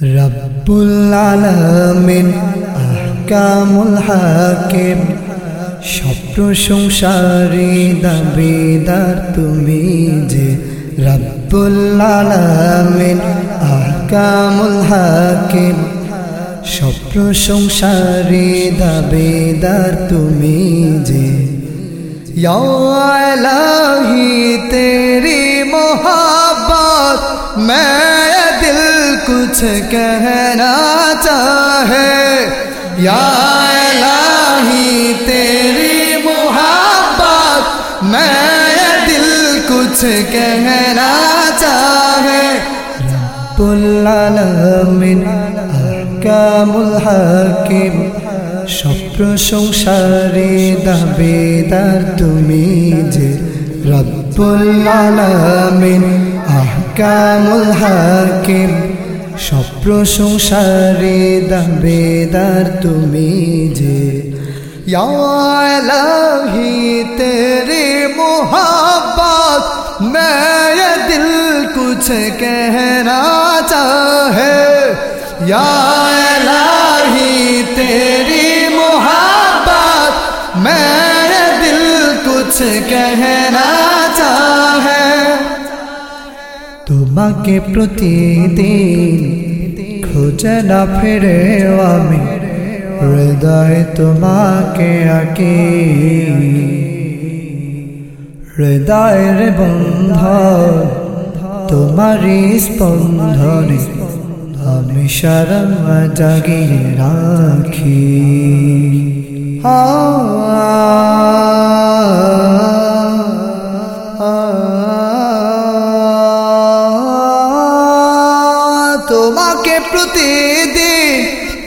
রব্বুল আলামিন, আহকামুল হাকিম, সব প্রশংসারে দাবিদার তুমি যে রব্বুল আলামিন, আহকামুল হাকিম, সব প্রশংসারে দাবিদার তুমি যে ইলাহি তেরি মোহাবত মে کچھ کہنا چاہے، یا الہی تیری محبت، میں دل کچھ کہنا چاہے۔ العالمین حکام الحاکم সব প্রশংসারে দাবেদার তুমি যে রব্বুল আলামিন আহকামুল হাকিম সব প্রশংসারে দাবেদার তুমি যে। ইয়ালাহি তেরে মোহাব্বত মে দিল কুছ কেহরা চাহে। ইয়ালাহি তেরি মোহাব্বত মে দিল কুছ কেহরা তোমাকে প্রতিদিন খোঁজে না ফিরে আমি হৃদয় তোমাকে আঁকে হৃদয়ের বন্ধন তোমারই স্পন্দনে আমি সারা জাগিয়ে রাখি তোমাকে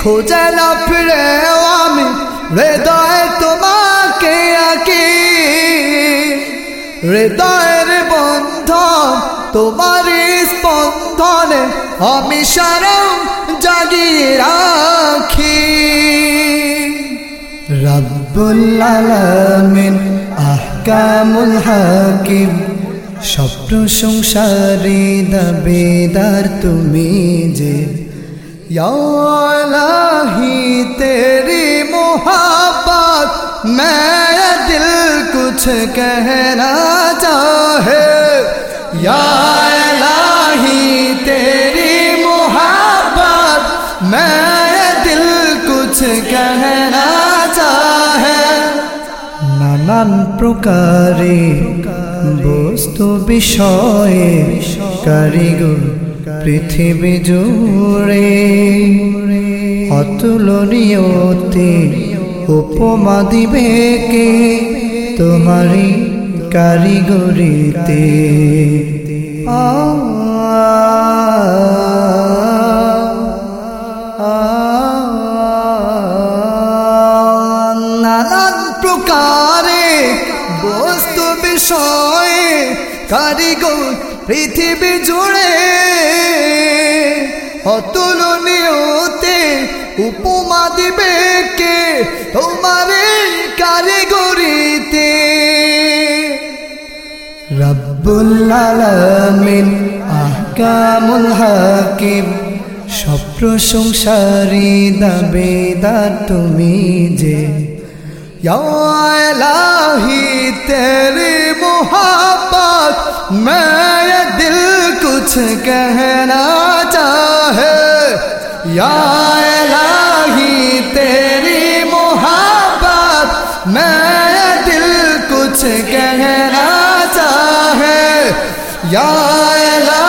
খোঁজে না ফিরে আমি, হৃদয় তোমাকে আঁকি। হৃদয়ের বন্ধন তোমার স্পন্দনে আমি সারা জাগিয়ে রাখি। রব্বুল আলামিন, আহকামুল হাকিম সব প্রশংসারে দাবেদার তুমি যে یا الہی تیری محبت میں دل کچھ کہنا چاہے یا الہی تیری محبت میں دل کچھ کہنا چاہے নানান প্রকারে বস্তু বিষয়ে কারিগর পৃথিবী জুড়ে অতুলনীয়তে উপমা দিবে কে? তোমারই কারিগরিতে আ বিষয়ে, কারিগর পৃথিবী জুড়ে অতুলনীয়তে উপমা দিবে কে? তোমার কারিগরিতে। রব্বুল আলামিন, আহকামুল হাকিম সব প্রশংসারি দাবেদার তুমি যে یا الہی تیری محبت میں یہ دل کچھ کہنا چاہے یا الہی تیری محبت میں یہ دل کچھ کہنا چاہے یا الہی